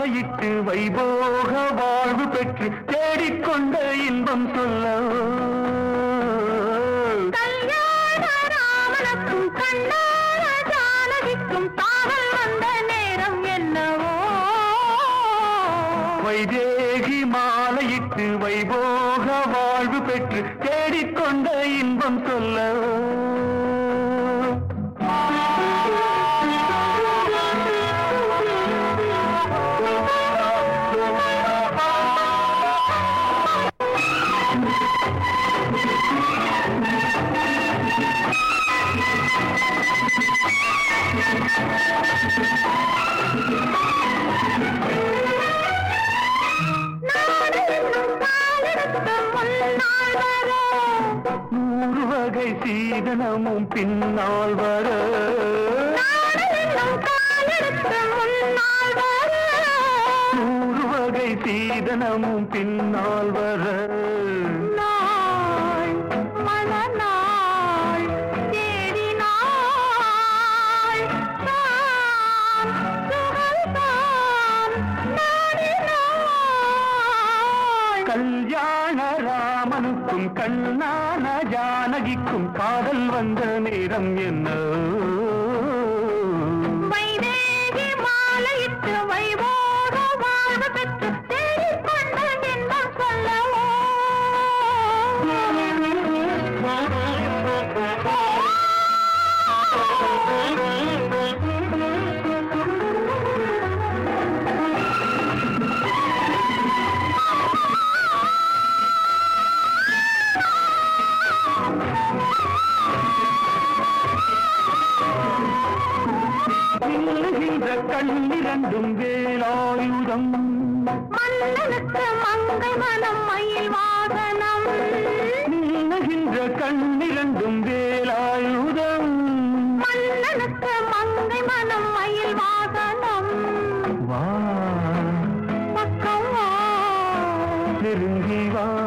வைபோக வாழ்வு பெற்று தேடிக்கொண்ட இன்பம் சொல்ல. வைதேகி மாலையிட்டு வைபோக வாழ்வு பெற்று தேடிக்கொண்ட இன்பம் சொல்ல. சீதனமும் பின்னால் வர. நூறு வகை சீதனமும் பின்னால் வர. கல்யாண ராமனுக்கும் கண்ணான ஜானகிக்கும் காதல் வந்த நேரம் என்ன? வைதேகி மாலையிட்டு நில்லுகின்ற கண்ணிரண்டும் வேலாயுதம். மன்னனுக்கு மங்கை மனம் மயில் வாகனம். நில்லுகின்ற கண்ணிரண்டும் வேலாயுதம். மன்னனுக்கு மங்கை மனம் மயில் வாகனம். வா. பக்கம் வா. நெருங்கி வா.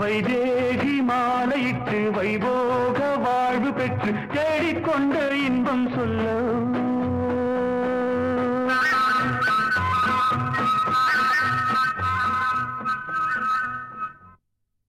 வைதேகி மாலையிட்டு வைபோக வாழ்வு பெற்று தேடிக்கொண்ட இன்பம் சொல்ல.